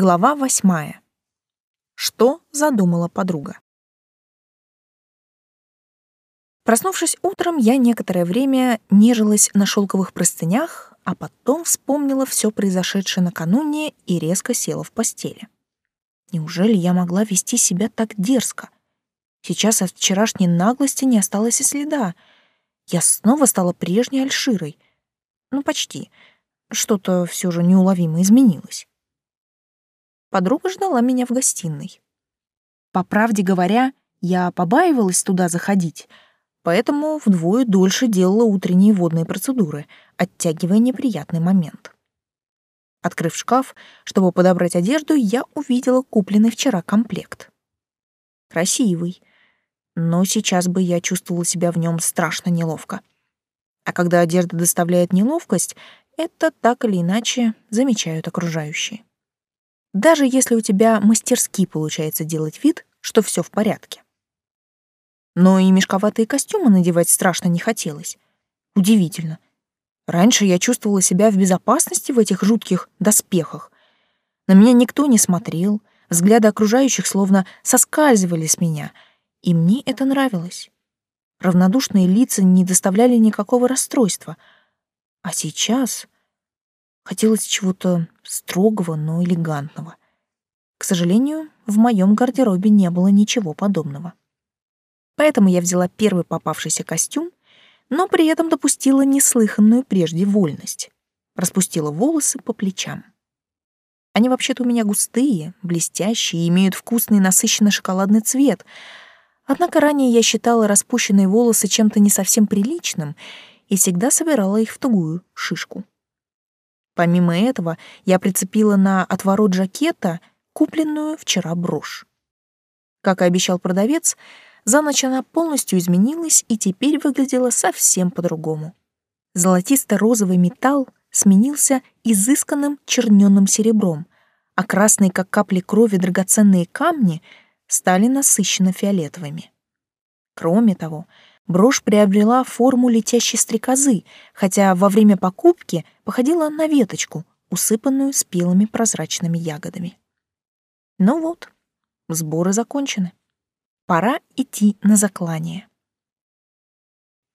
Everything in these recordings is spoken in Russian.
Глава восьмая. Что задумала подруга? Проснувшись утром, я некоторое время нежилась на шелковых простынях, а потом вспомнила все произошедшее накануне и резко села в постели. Неужели я могла вести себя так дерзко? Сейчас от вчерашней наглости не осталось и следа. Я снова стала прежней Альширой. Ну, почти. Что-то все же неуловимо изменилось подруга ждала меня в гостиной. По правде говоря, я побаивалась туда заходить, поэтому вдвое дольше делала утренние водные процедуры, оттягивая неприятный момент. Открыв шкаф, чтобы подобрать одежду, я увидела купленный вчера комплект. Красивый, но сейчас бы я чувствовала себя в нем страшно неловко. А когда одежда доставляет неловкость, это так или иначе замечают окружающие даже если у тебя мастерски получается делать вид, что все в порядке. Но и мешковатые костюмы надевать страшно не хотелось. Удивительно. Раньше я чувствовала себя в безопасности в этих жутких доспехах. На меня никто не смотрел, взгляды окружающих словно соскальзывали с меня, и мне это нравилось. Равнодушные лица не доставляли никакого расстройства. А сейчас Хотелось чего-то строгого, но элегантного. К сожалению, в моем гардеробе не было ничего подобного. Поэтому я взяла первый попавшийся костюм, но при этом допустила неслыханную прежде вольность. Распустила волосы по плечам. Они вообще-то у меня густые, блестящие и имеют вкусный насыщенный шоколадный цвет. Однако ранее я считала распущенные волосы чем-то не совсем приличным и всегда собирала их в тугую шишку. Помимо этого, я прицепила на отворот жакета купленную вчера брошь. Как и обещал продавец, за ночь она полностью изменилась и теперь выглядела совсем по-другому. Золотисто-розовый металл сменился изысканным чернёным серебром, а красные, как капли крови, драгоценные камни стали насыщенно фиолетовыми. Кроме того, Брошь приобрела форму летящей стрекозы, хотя во время покупки походила на веточку, усыпанную спелыми прозрачными ягодами. Ну вот, сборы закончены. Пора идти на заклание.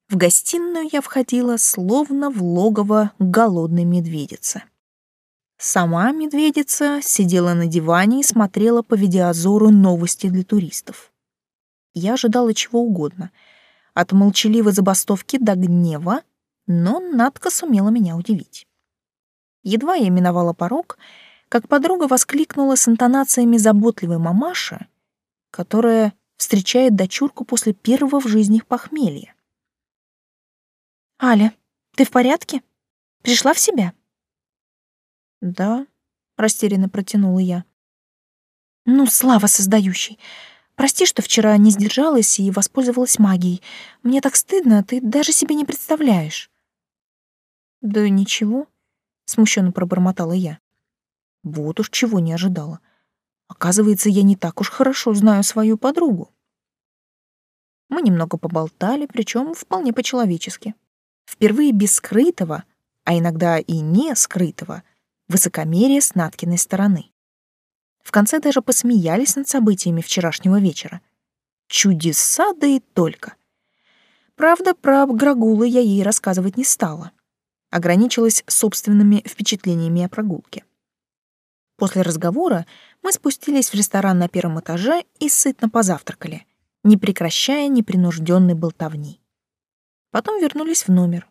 В гостиную я входила словно в логово голодной медведицы. Сама медведица сидела на диване и смотрела по видеозору новости для туристов. Я ожидала чего угодно — от молчаливой забастовки до гнева, но Надка сумела меня удивить. Едва я миновала порог, как подруга воскликнула с интонациями заботливой мамаши, которая встречает дочурку после первого в жизни похмелья. «Аля, ты в порядке? Пришла в себя?» «Да», — растерянно протянула я. «Ну, слава создающий! Прости, что вчера не сдержалась и воспользовалась магией. Мне так стыдно, ты даже себе не представляешь. Да ничего, смущенно пробормотала я. Вот уж чего не ожидала. Оказывается, я не так уж хорошо знаю свою подругу. Мы немного поболтали, причем вполне по-человечески. Впервые без скрытого, а иногда и не скрытого, высокомерия с Наткиной стороны. В конце даже посмеялись над событиями вчерашнего вечера. Чудеса, да и только. Правда, про Грагулы я ей рассказывать не стала. Ограничилась собственными впечатлениями о прогулке. После разговора мы спустились в ресторан на первом этаже и сытно позавтракали, не прекращая непринужденной болтовни. Потом вернулись в номер.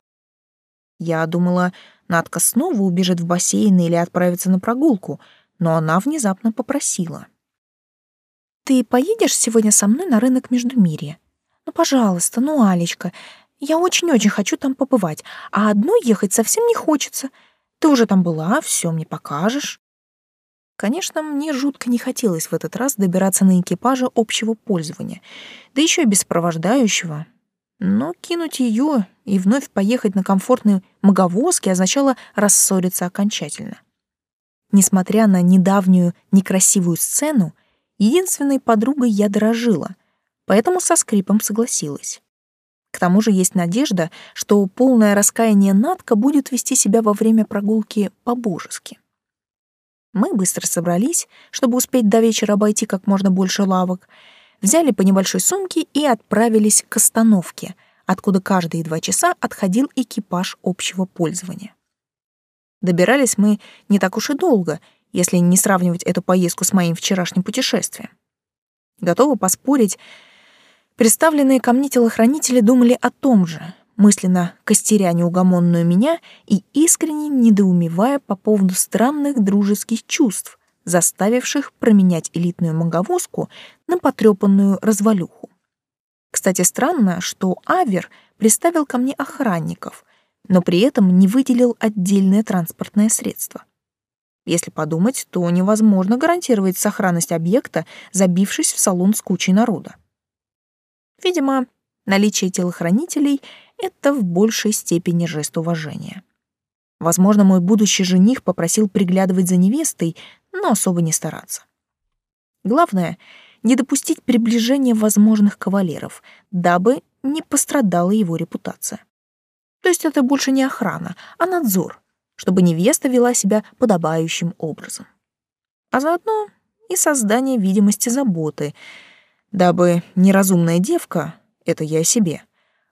Я думала, Надка снова убежит в бассейн или отправится на прогулку — но она внезапно попросила. «Ты поедешь сегодня со мной на рынок Междумирья? Ну, пожалуйста, ну, Алечка, я очень-очень хочу там побывать, а одной ехать совсем не хочется. Ты уже там была, все мне покажешь». Конечно, мне жутко не хотелось в этот раз добираться на экипаже общего пользования, да еще и без сопровождающего. Но кинуть ее и вновь поехать на комфортной маговозке означало рассориться окончательно. Несмотря на недавнюю некрасивую сцену, единственной подругой я дорожила, поэтому со скрипом согласилась. К тому же есть надежда, что полное раскаяние Натка будет вести себя во время прогулки по-божески. Мы быстро собрались, чтобы успеть до вечера обойти как можно больше лавок, взяли по небольшой сумке и отправились к остановке, откуда каждые два часа отходил экипаж общего пользования. Добирались мы не так уж и долго, если не сравнивать эту поездку с моим вчерашним путешествием. Готова поспорить, представленные ко мне телохранители думали о том же, мысленно костеря неугомонную меня и искренне недоумевая по поводу странных дружеских чувств, заставивших променять элитную маговозку на потрепанную развалюху. Кстати, странно, что Авер приставил ко мне охранников, но при этом не выделил отдельное транспортное средство. Если подумать, то невозможно гарантировать сохранность объекта, забившись в салон с кучей народа. Видимо, наличие телохранителей — это в большей степени жест уважения. Возможно, мой будущий жених попросил приглядывать за невестой, но особо не стараться. Главное — не допустить приближения возможных кавалеров, дабы не пострадала его репутация. То есть это больше не охрана, а надзор, чтобы невеста вела себя подобающим образом. А заодно и создание видимости заботы, дабы неразумная девка, это я себе,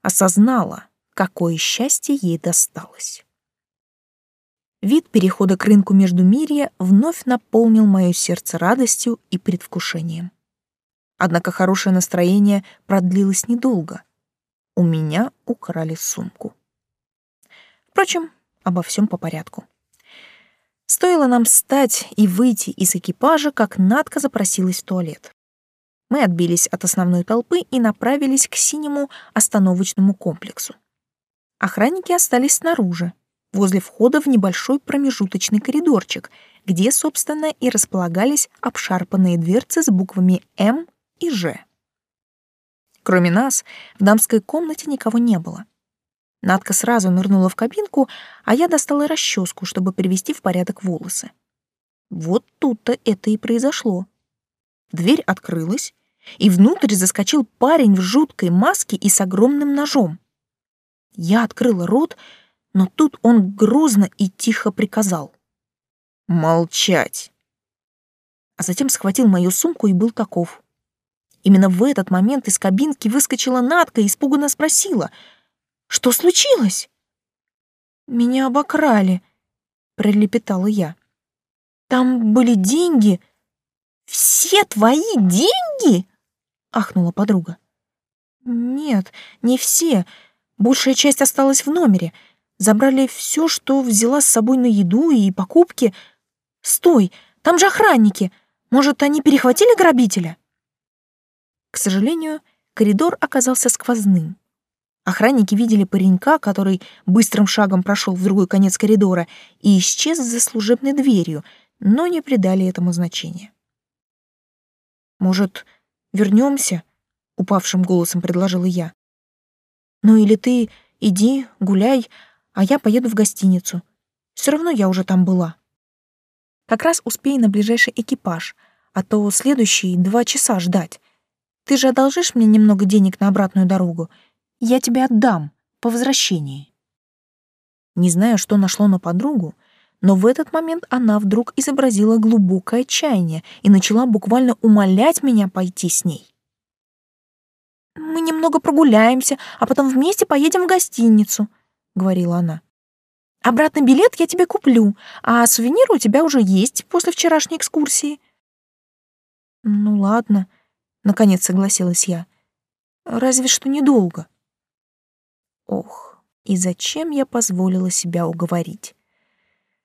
осознала, какое счастье ей досталось. Вид перехода к рынку Междумирья вновь наполнил мое сердце радостью и предвкушением. Однако хорошее настроение продлилось недолго. У меня украли сумку. Впрочем, обо всем по порядку. Стоило нам встать и выйти из экипажа, как Надка запросилась в туалет. Мы отбились от основной толпы и направились к синему остановочному комплексу. Охранники остались снаружи, возле входа в небольшой промежуточный коридорчик, где, собственно, и располагались обшарпанные дверцы с буквами «М» и «Ж». Кроме нас, в дамской комнате никого не было. Надка сразу нырнула в кабинку, а я достала расческу, чтобы привести в порядок волосы. Вот тут-то это и произошло. Дверь открылась, и внутрь заскочил парень в жуткой маске и с огромным ножом. Я открыла рот, но тут он грозно и тихо приказал. «Молчать!» А затем схватил мою сумку и был таков. Именно в этот момент из кабинки выскочила Надка и испуганно спросила — что случилось? Меня обокрали, пролепетала я. Там были деньги. Все твои деньги? ахнула подруга. Нет, не все. Большая часть осталась в номере. Забрали все, что взяла с собой на еду и покупки. Стой, там же охранники. Может, они перехватили грабителя? К сожалению, коридор оказался сквозным. Охранники видели паренька, который быстрым шагом прошел в другой конец коридора и исчез за служебной дверью, но не придали этому значения. «Может, вернемся?» — упавшим голосом предложила я. «Ну или ты иди, гуляй, а я поеду в гостиницу. Все равно я уже там была». «Как раз успей на ближайший экипаж, а то следующие два часа ждать. Ты же одолжишь мне немного денег на обратную дорогу?» Я тебе отдам по возвращении. Не знаю, что нашло на подругу, но в этот момент она вдруг изобразила глубокое отчаяние и начала буквально умолять меня пойти с ней. «Мы немного прогуляемся, а потом вместе поедем в гостиницу», — говорила она. «Обратный билет я тебе куплю, а сувениры у тебя уже есть после вчерашней экскурсии». «Ну ладно», — наконец согласилась я. «Разве что недолго». Ох, и зачем я позволила себя уговорить?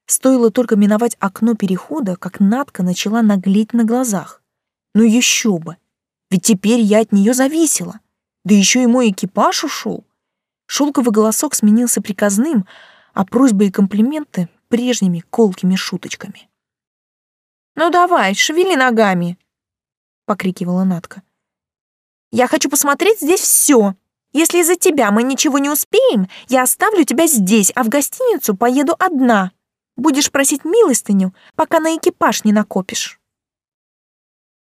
Стоило только миновать окно перехода, как Натка начала наглеть на глазах. Ну еще бы! Ведь теперь я от нее зависела. Да еще и мой экипаж ушел. Шелковый голосок сменился приказным, а просьбы и комплименты — прежними колкими шуточками. «Ну давай, шевели ногами!» — покрикивала Натка. «Я хочу посмотреть здесь все!» Если из-за тебя мы ничего не успеем, я оставлю тебя здесь, а в гостиницу поеду одна. Будешь просить милостыню, пока на экипаж не накопишь».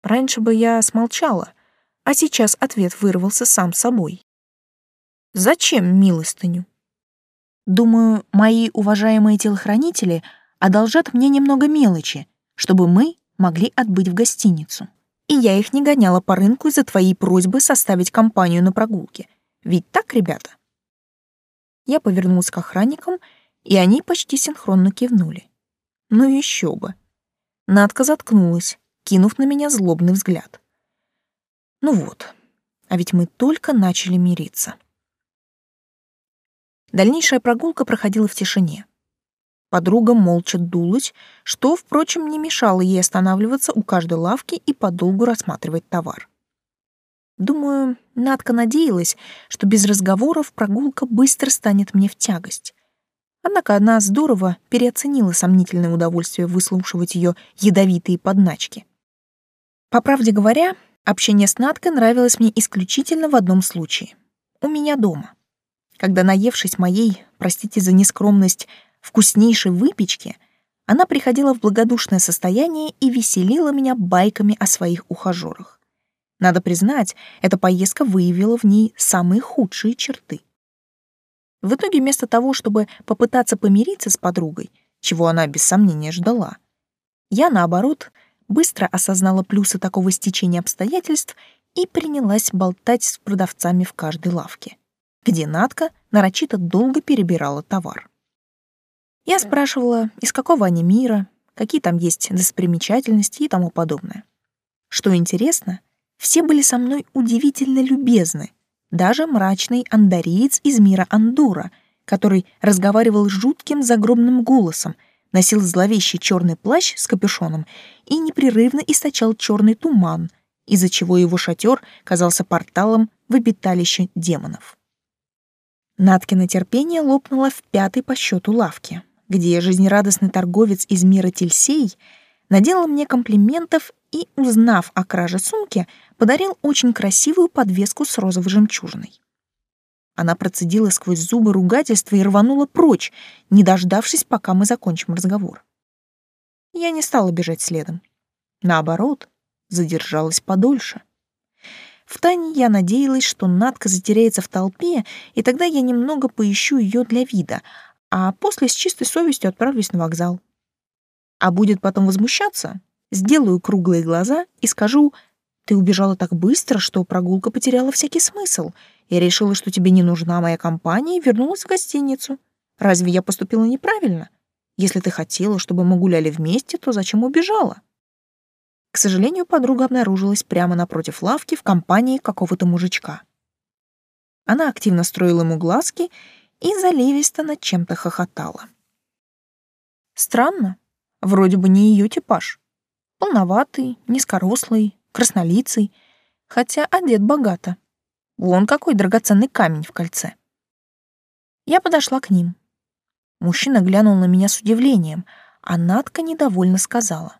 Раньше бы я смолчала, а сейчас ответ вырвался сам собой. «Зачем милостыню?» Думаю, мои уважаемые телохранители одолжат мне немного мелочи, чтобы мы могли отбыть в гостиницу. И я их не гоняла по рынку из-за твоей просьбы составить компанию на прогулке. Ведь так, ребята?» Я повернулась к охранникам, и они почти синхронно кивнули. Ну еще бы. Надка заткнулась, кинув на меня злобный взгляд. Ну вот, а ведь мы только начали мириться. Дальнейшая прогулка проходила в тишине. Подруга молча дулась, что, впрочем, не мешало ей останавливаться у каждой лавки и подолгу рассматривать товар. Думаю, Надка надеялась, что без разговоров прогулка быстро станет мне в тягость. Однако она здорово переоценила сомнительное удовольствие выслушивать ее ядовитые подначки. По правде говоря, общение с Надкой нравилось мне исключительно в одном случае — у меня дома. Когда, наевшись моей, простите за нескромность, вкуснейшей выпечки, она приходила в благодушное состояние и веселила меня байками о своих ухажерах. Надо признать, эта поездка выявила в ней самые худшие черты. В итоге вместо того, чтобы попытаться помириться с подругой, чего она без сомнения ждала, я, наоборот, быстро осознала плюсы такого стечения обстоятельств и принялась болтать с продавцами в каждой лавке, где Натка нарочито долго перебирала товар. Я спрашивала, из какого они мира, какие там есть достопримечательности и тому подобное. Что интересно, все были со мной удивительно любезны, даже мрачный андариец из мира Андура, который разговаривал жутким загробным голосом, носил зловещий черный плащ с капюшоном и непрерывно источал черный туман, из-за чего его шатер казался порталом в обиталище демонов. Наткино терпение лопнуло в пятой по счету лавке где жизнерадостный торговец из мира Тельсей наделал мне комплиментов и, узнав о краже сумки, подарил очень красивую подвеску с розовой жемчужиной. Она процедила сквозь зубы ругательства и рванула прочь, не дождавшись, пока мы закончим разговор. Я не стала бежать следом. Наоборот, задержалась подольше. Втайне я надеялась, что Надка затеряется в толпе, и тогда я немного поищу ее для вида, а после с чистой совестью отправлюсь на вокзал. А будет потом возмущаться, сделаю круглые глаза и скажу, ты убежала так быстро, что прогулка потеряла всякий смысл. Я решила, что тебе не нужна моя компания и вернулась в гостиницу. Разве я поступила неправильно? Если ты хотела, чтобы мы гуляли вместе, то зачем убежала? К сожалению, подруга обнаружилась прямо напротив лавки в компании какого-то мужичка. Она активно строила ему глазки и заливисто над чем-то хохотала. Странно, вроде бы не ее типаж. Полноватый, низкорослый, краснолицый, хотя одет богато. Вон какой драгоценный камень в кольце. Я подошла к ним. Мужчина глянул на меня с удивлением, а Надка недовольно сказала.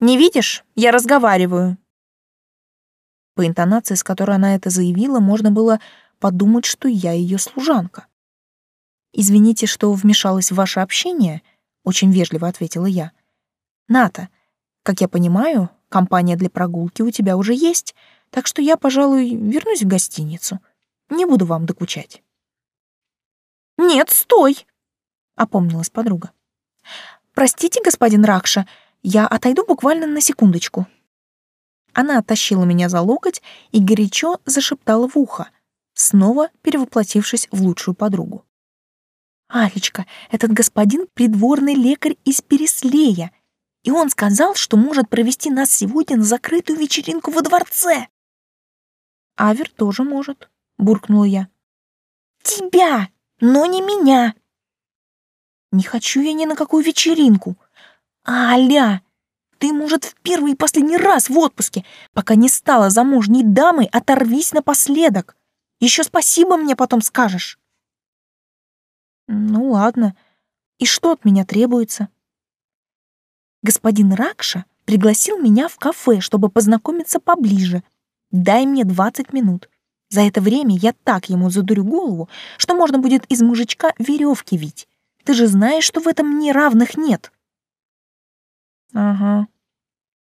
«Не видишь? Я разговариваю». По интонации, с которой она это заявила, можно было подумать, что я ее служанка. «Извините, что вмешалась в ваше общение», — очень вежливо ответила я. «Ната, как я понимаю, компания для прогулки у тебя уже есть, так что я, пожалуй, вернусь в гостиницу. Не буду вам докучать». «Нет, стой!» — опомнилась подруга. «Простите, господин Ракша, я отойду буквально на секундочку». Она оттащила меня за локоть и горячо зашептала в ухо — снова перевоплотившись в лучшую подругу. «Алечка, этот господин — придворный лекарь из Переслея, и он сказал, что может провести нас сегодня на закрытую вечеринку во дворце». «Авер тоже может», — буркнула я. «Тебя, но не меня!» «Не хочу я ни на какую вечеринку. Аля, ты, может, в первый и последний раз в отпуске, пока не стала замужней дамой, оторвись напоследок. Еще спасибо мне потом скажешь. Ну ладно. И что от меня требуется? Господин Ракша пригласил меня в кафе, чтобы познакомиться поближе. Дай мне 20 минут. За это время я так ему задурю голову, что можно будет из мужичка веревки вить. Ты же знаешь, что в этом мне равных нет. Ага.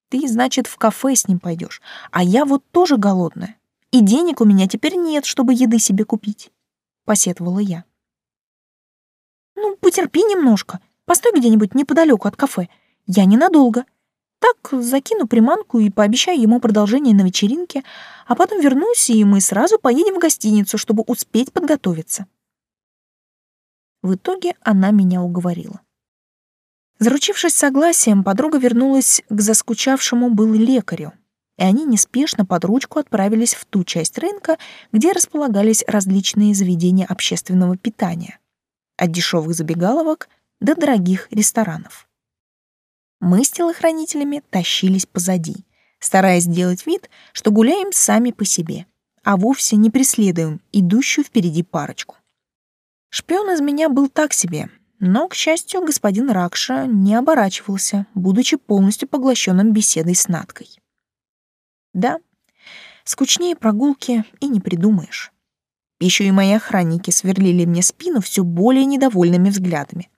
Ты, значит, в кафе с ним пойдешь, а я вот тоже голодная и денег у меня теперь нет, чтобы еды себе купить», — посетовала я. «Ну, потерпи немножко, постой где-нибудь неподалеку от кафе. Я ненадолго. Так закину приманку и пообещаю ему продолжение на вечеринке, а потом вернусь, и мы сразу поедем в гостиницу, чтобы успеть подготовиться. В итоге она меня уговорила. Заручившись согласием, подруга вернулась к заскучавшему был лекарю, и они неспешно под ручку отправились в ту часть рынка, где располагались различные заведения общественного питания, от дешевых забегаловок до дорогих ресторанов. Мы с телохранителями тащились позади, стараясь сделать вид, что гуляем сами по себе, а вовсе не преследуем идущую впереди парочку. Шпион из меня был так себе, но, к счастью, господин Ракша не оборачивался, будучи полностью поглощенным беседой с Надкой. Да, скучнее прогулки и не придумаешь. Еще и мои охранники сверлили мне спину все более недовольными взглядами.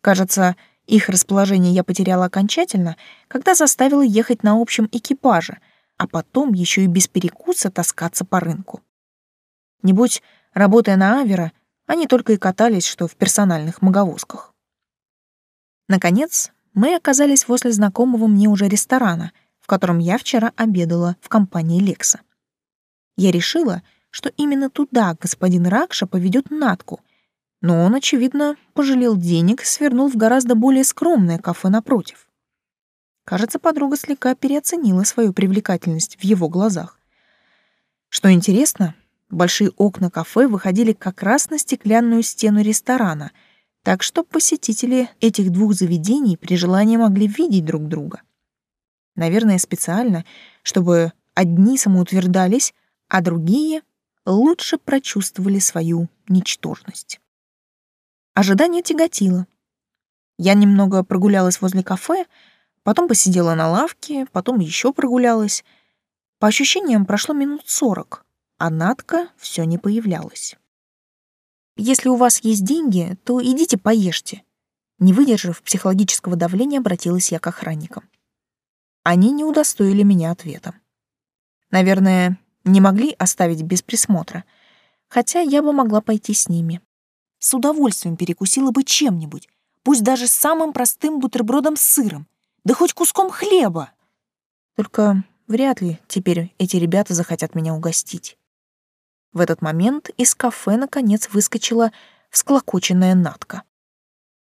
Кажется, их расположение я потеряла окончательно, когда заставила ехать на общем экипаже, а потом еще и без перекуса таскаться по рынку. Небудь, работая на Авера, они только и катались, что в персональных маговозках. Наконец, мы оказались возле знакомого мне уже ресторана, в котором я вчера обедала в компании Лекса. Я решила, что именно туда господин Ракша поведет Натку, но он, очевидно, пожалел денег и свернул в гораздо более скромное кафе напротив. Кажется, подруга слегка переоценила свою привлекательность в его глазах. Что интересно, большие окна кафе выходили как раз на стеклянную стену ресторана, так что посетители этих двух заведений при желании могли видеть друг друга. Наверное, специально, чтобы одни самоутверждались, а другие лучше прочувствовали свою ничтожность. Ожидание тяготило. Я немного прогулялась возле кафе, потом посидела на лавке, потом еще прогулялась. По ощущениям, прошло минут сорок, а Надка все не появлялась. «Если у вас есть деньги, то идите поешьте». Не выдержав психологического давления, обратилась я к охранникам. Они не удостоили меня ответом. Наверное, не могли оставить без присмотра, хотя я бы могла пойти с ними с удовольствием перекусила бы чем-нибудь, пусть даже самым простым бутербродом с сыром, да хоть куском хлеба. Только вряд ли теперь эти ребята захотят меня угостить. В этот момент из кафе наконец выскочила всклокоченная Натка.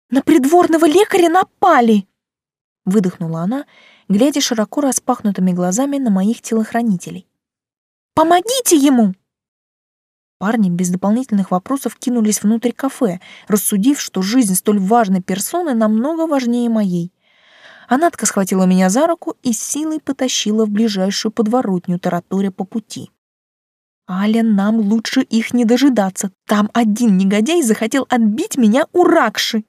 «На придворного лекаря напали!» Выдохнула она, глядя широко распахнутыми глазами на моих телохранителей. «Помогите ему!» Парни без дополнительных вопросов кинулись внутрь кафе, рассудив, что жизнь столь важной персоны намного важнее моей. Анатка схватила меня за руку и силой потащила в ближайшую подворотню, тараторя по пути. «Аля, нам лучше их не дожидаться. Там один негодяй захотел отбить меня у Ракши.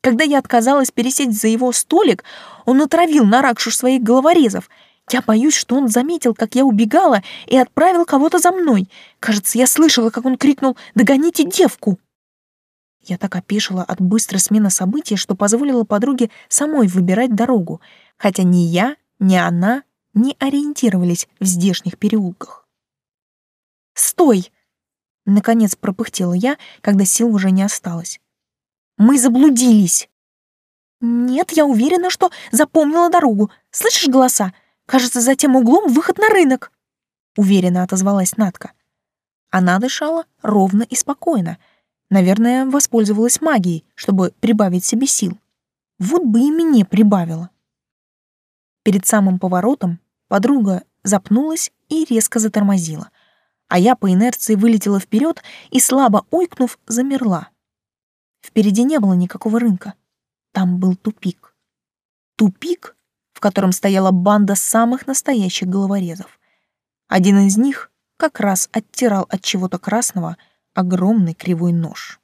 Когда я отказалась пересесть за его столик, он натравил на Ракшу своих головорезов — я боюсь, что он заметил, как я убегала, и отправил кого-то за мной. Кажется, я слышала, как он крикнул «Догоните девку!». Я так опешила от быстрой смены событий, что позволила подруге самой выбирать дорогу, хотя ни я, ни она не ориентировались в здешних переулках. «Стой!» — наконец пропыхтела я, когда сил уже не осталось. «Мы заблудились!» «Нет, я уверена, что запомнила дорогу. Слышишь голоса? Кажется, за тем углом выход на рынок», — уверенно отозвалась Натка. Она дышала ровно и спокойно. Наверное, воспользовалась магией, чтобы прибавить себе сил. Вот бы и мне прибавила. Перед самым поворотом подруга запнулась и резко затормозила, а я по инерции вылетела вперед и, слабо ойкнув, замерла. Впереди не было никакого рынка. Там был тупик. Тупик, в котором стояла банда самых настоящих головорезов. Один из них как раз оттирал от чего-то красного огромный кривой нож.